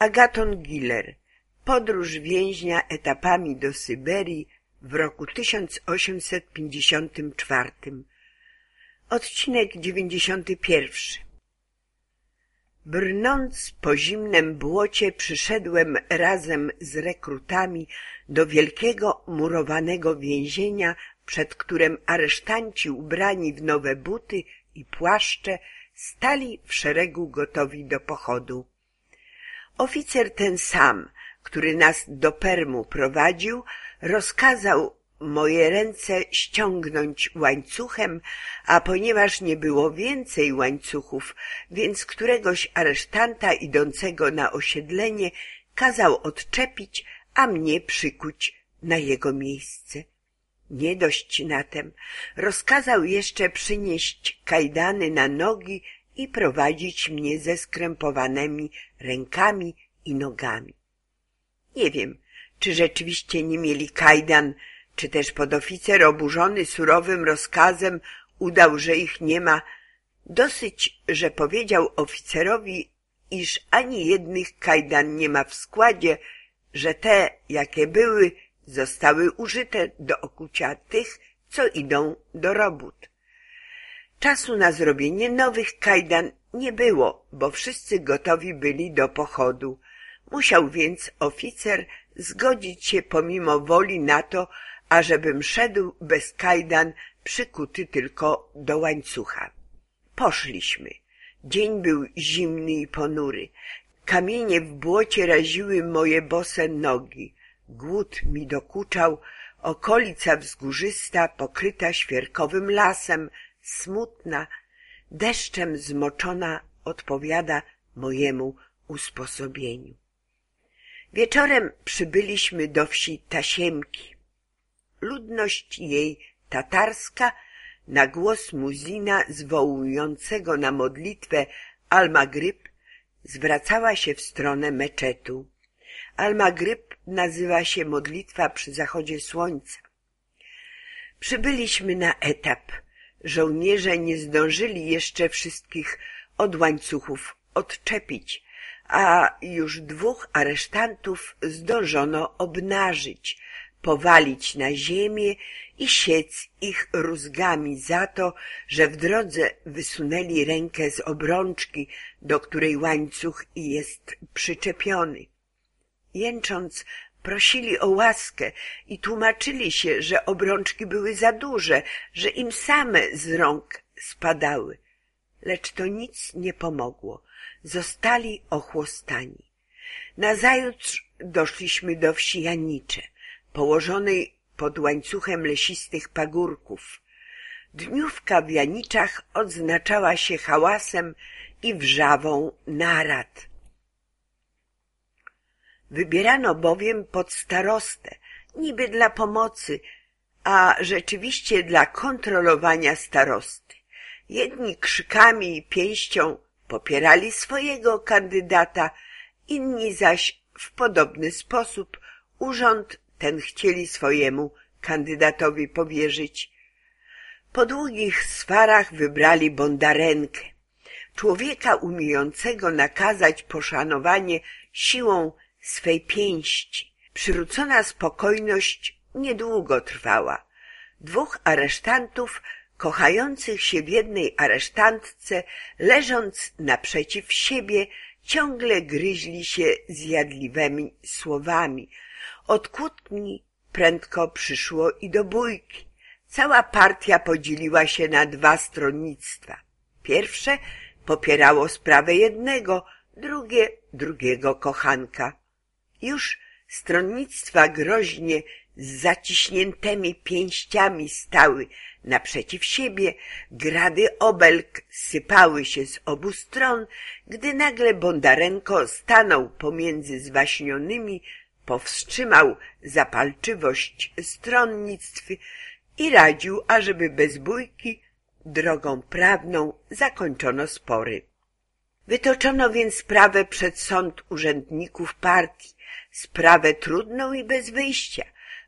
Agaton Giller Podróż więźnia etapami do Syberii w roku 1854 Odcinek 91 Brnąc po zimnem błocie przyszedłem razem z rekrutami do wielkiego murowanego więzienia, przed którym aresztanci ubrani w nowe buty i płaszcze stali w szeregu gotowi do pochodu. Oficer ten sam, który nas do Permu prowadził, rozkazał moje ręce ściągnąć łańcuchem, a ponieważ nie było więcej łańcuchów, więc któregoś aresztanta idącego na osiedlenie kazał odczepić, a mnie przykuć na jego miejsce. Nie dość na tem, rozkazał jeszcze przynieść kajdany na nogi i prowadzić mnie ze skrępowanymi rękami i nogami. Nie wiem, czy rzeczywiście nie mieli kajdan, czy też podoficer oburzony surowym rozkazem udał, że ich nie ma. Dosyć, że powiedział oficerowi, iż ani jednych kajdan nie ma w składzie, że te, jakie były, zostały użyte do okucia tych, co idą do robót. Czasu na zrobienie nowych kajdan nie było, bo wszyscy gotowi byli do pochodu. Musiał więc oficer zgodzić się pomimo woli na to, ażebym szedł bez kajdan, przykuty tylko do łańcucha. Poszliśmy. Dzień był zimny i ponury. Kamienie w błocie raziły moje bose nogi. Głód mi dokuczał, okolica wzgórzysta, pokryta świerkowym lasem, smutna, deszczem zmoczona odpowiada mojemu usposobieniu. Wieczorem przybyliśmy do wsi Tasiemki. Ludność jej tatarska na głos muzina zwołującego na modlitwę Al-Magryb zwracała się w stronę meczetu. Al-Magryb nazywa się modlitwa przy zachodzie słońca. Przybyliśmy na etap. Żołnierze nie zdążyli jeszcze wszystkich od łańcuchów odczepić, a już dwóch aresztantów zdążono obnażyć, powalić na ziemię i siec ich rózgami za to, że w drodze wysunęli rękę z obrączki, do której łańcuch jest przyczepiony. Jęcząc, prosili o łaskę i tłumaczyli się, że obrączki były za duże, że im same z rąk spadały. Lecz to nic nie pomogło. Zostali ochłostani. Nazajutrz doszliśmy do wsi Janicze, położonej pod łańcuchem lesistych pagórków. Dniówka w Janiczach odznaczała się hałasem i wrzawą narad. Wybierano bowiem pod starostę, niby dla pomocy, a rzeczywiście dla kontrolowania starosty. Jedni krzykami i pięścią popierali swojego kandydata, inni zaś w podobny sposób urząd ten chcieli swojemu kandydatowi powierzyć. Po długich swarach wybrali Bondarenkę, człowieka umiejącego nakazać poszanowanie siłą swej pięści. Przywrócona spokojność niedługo trwała. Dwóch aresztantów kochających się w jednej aresztantce, leżąc naprzeciw siebie, ciągle gryźli się zjadliwymi słowami. Od kłótni prędko przyszło i do bójki. Cała partia podzieliła się na dwa stronnictwa. Pierwsze popierało sprawę jednego, drugie drugiego kochanka. Już stronnictwa groźnie z zaciśniętymi pięściami stały naprzeciw siebie, grady obelg sypały się z obu stron, gdy nagle Bondarenko stanął pomiędzy zwaśnionymi, powstrzymał zapalczywość stronnictw i radził, ażeby bez bójki drogą prawną zakończono spory. Wytoczono więc sprawę przed sąd urzędników partii, sprawę trudną i bez wyjścia,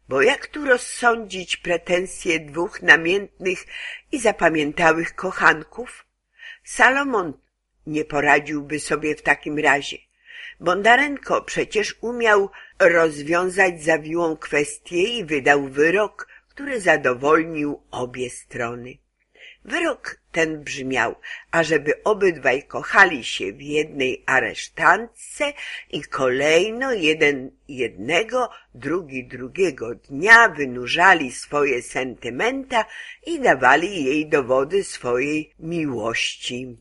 bo jak tu rozsądzić pretensje dwóch namiętnych i zapamiętałych kochanków? Salomon nie poradziłby sobie w takim razie. Bondarenko przecież umiał rozwiązać zawiłą kwestię i wydał wyrok, który zadowolnił obie strony. Wyrok ten brzmiał, ażeby obydwaj kochali się w jednej aresztantce i kolejno jeden jednego, drugi drugiego dnia wynurzali swoje sentymenta i dawali jej dowody swojej miłości.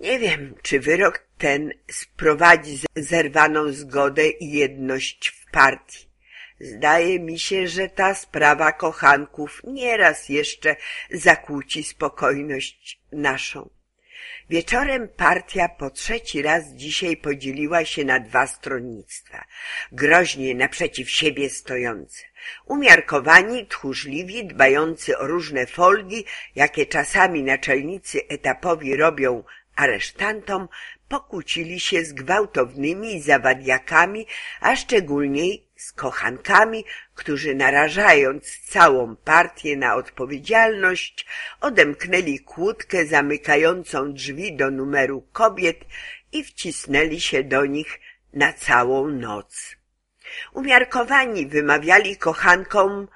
Nie wiem, czy wyrok ten sprowadzi zerwaną zgodę i jedność w partii. Zdaje mi się, że ta sprawa kochanków nieraz jeszcze zakłóci spokojność naszą. Wieczorem partia po trzeci raz dzisiaj podzieliła się na dwa stronnictwa, groźnie naprzeciw siebie stojące. Umiarkowani, tchórzliwi, dbający o różne folgi, jakie czasami naczelnicy etapowi robią aresztantom, pokłócili się z gwałtownymi zawadiakami, a szczególniej z kochankami, którzy narażając całą partię na odpowiedzialność, odemknęli kłódkę zamykającą drzwi do numeru kobiet i wcisnęli się do nich na całą noc. Umiarkowani wymawiali kochankom,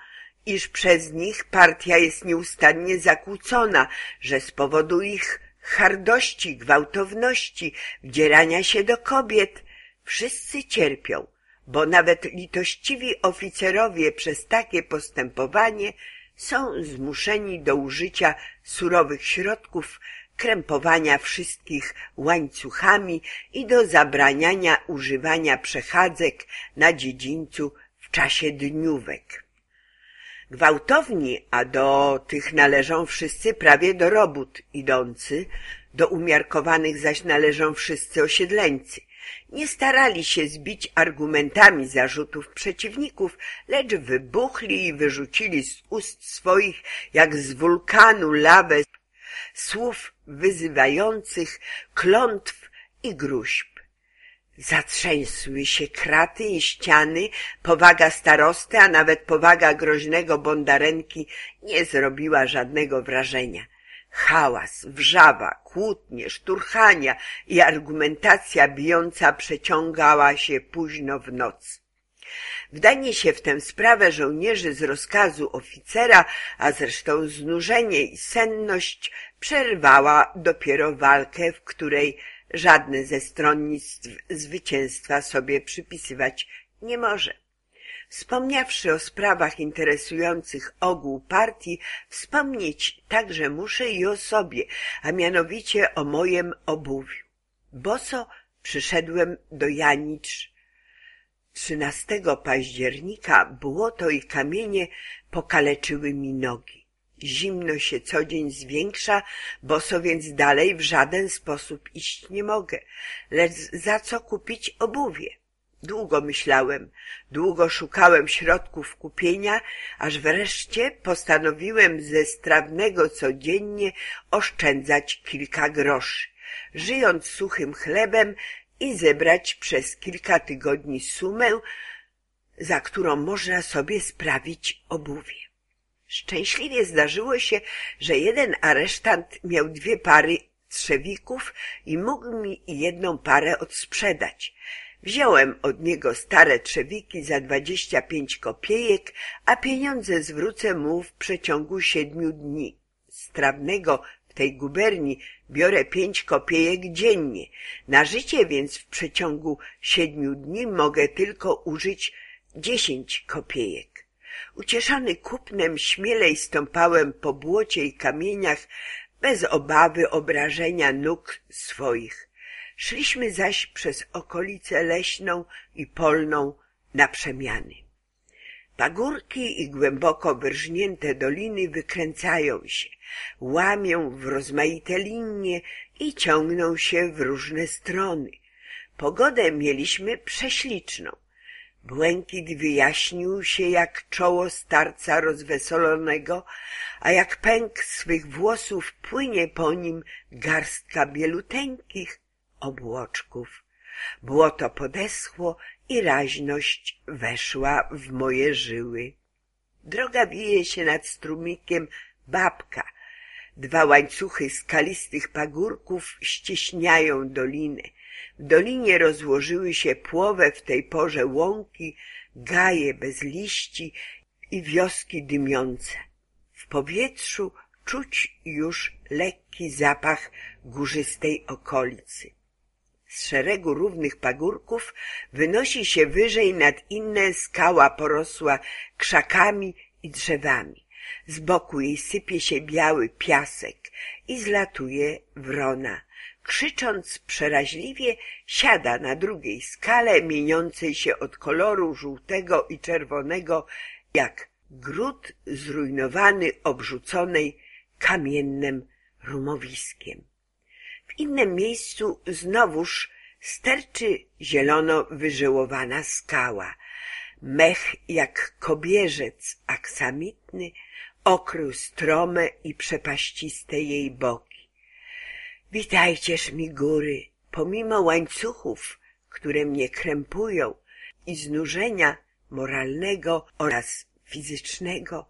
iż przez nich partia jest nieustannie zakłócona, że z powodu ich hardości, gwałtowności, wdzierania się do kobiet, wszyscy cierpią, bo nawet litościwi oficerowie przez takie postępowanie są zmuszeni do użycia surowych środków, krępowania wszystkich łańcuchami i do zabraniania używania przechadzek na dziedzińcu w czasie dniówek. Gwałtowni, a do tych należą wszyscy prawie do robót idący, do umiarkowanych zaś należą wszyscy osiedleńcy. Nie starali się zbić argumentami zarzutów przeciwników, lecz wybuchli i wyrzucili z ust swoich, jak z wulkanu lawę, słów wyzywających, klątw i gruźb. Zatrzęsły się kraty i ściany, powaga starosty, a nawet powaga groźnego bondarenki nie zrobiła żadnego wrażenia. Hałas, wrzawa, kłótnie, szturchania i argumentacja bijąca przeciągała się późno w noc. Wdanie się w tę sprawę żołnierzy z rozkazu oficera, a zresztą znużenie i senność przerwała dopiero walkę, w której żadne ze stronnictw zwycięstwa sobie przypisywać nie może. Wspomniawszy o sprawach interesujących ogół partii, wspomnieć także muszę i o sobie, a mianowicie o mojem obuwiu. Boso przyszedłem do Janicz 13 października błoto i kamienie pokaleczyły mi nogi. Zimno się co dzień zwiększa, boso więc dalej w żaden sposób iść nie mogę. Lecz za co kupić obuwie? Długo myślałem, długo szukałem środków kupienia, aż wreszcie postanowiłem ze strawnego codziennie oszczędzać kilka groszy, żyjąc suchym chlebem i zebrać przez kilka tygodni sumę, za którą można sobie sprawić obuwie. Szczęśliwie zdarzyło się, że jeden aresztant miał dwie pary trzewików i mógł mi jedną parę odsprzedać. Wziąłem od niego stare trzewiki za dwadzieścia pięć kopiejek, a pieniądze zwrócę mu w przeciągu siedmiu dni. Z trawnego w tej guberni biorę pięć kopiejek dziennie. Na życie więc w przeciągu siedmiu dni mogę tylko użyć dziesięć kopiejek. Ucieszony kupnem śmielej stąpałem po błocie i kamieniach bez obawy obrażenia nóg swoich. Szliśmy zaś przez okolicę leśną i polną na przemiany. Pagórki i głęboko wyrżnięte doliny wykręcają się, łamią w rozmaite linie i ciągną się w różne strony. Pogodę mieliśmy prześliczną. Błękit wyjaśnił się jak czoło starca rozwesolonego, a jak pęk swych włosów płynie po nim garstka bieluteńkich obłoczków. Błoto podeschło i raźność weszła w moje żyły. Droga wije się nad strumikiem babka. Dwa łańcuchy skalistych pagórków ścieśniają dolinę. W dolinie rozłożyły się płowe w tej porze łąki, gaje bez liści i wioski dymiące. W powietrzu czuć już lekki zapach górzystej okolicy. Z szeregu równych pagórków wynosi się wyżej nad inne skała porosła krzakami i drzewami. Z boku jej sypie się biały piasek i zlatuje wrona. Krzycząc przeraźliwie, siada na drugiej skale, mieniącej się od koloru żółtego i czerwonego, jak gród zrujnowany, obrzuconej kamiennym rumowiskiem. W innym miejscu znowuż sterczy zielono wyżyłowana skała. Mech jak kobierzec aksamitny okrył strome i przepaściste jej boki. Witajcież mi góry, pomimo łańcuchów, które mnie krępują i znużenia moralnego oraz fizycznego,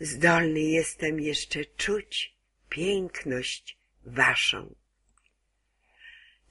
zdolny jestem jeszcze czuć piękność waszą.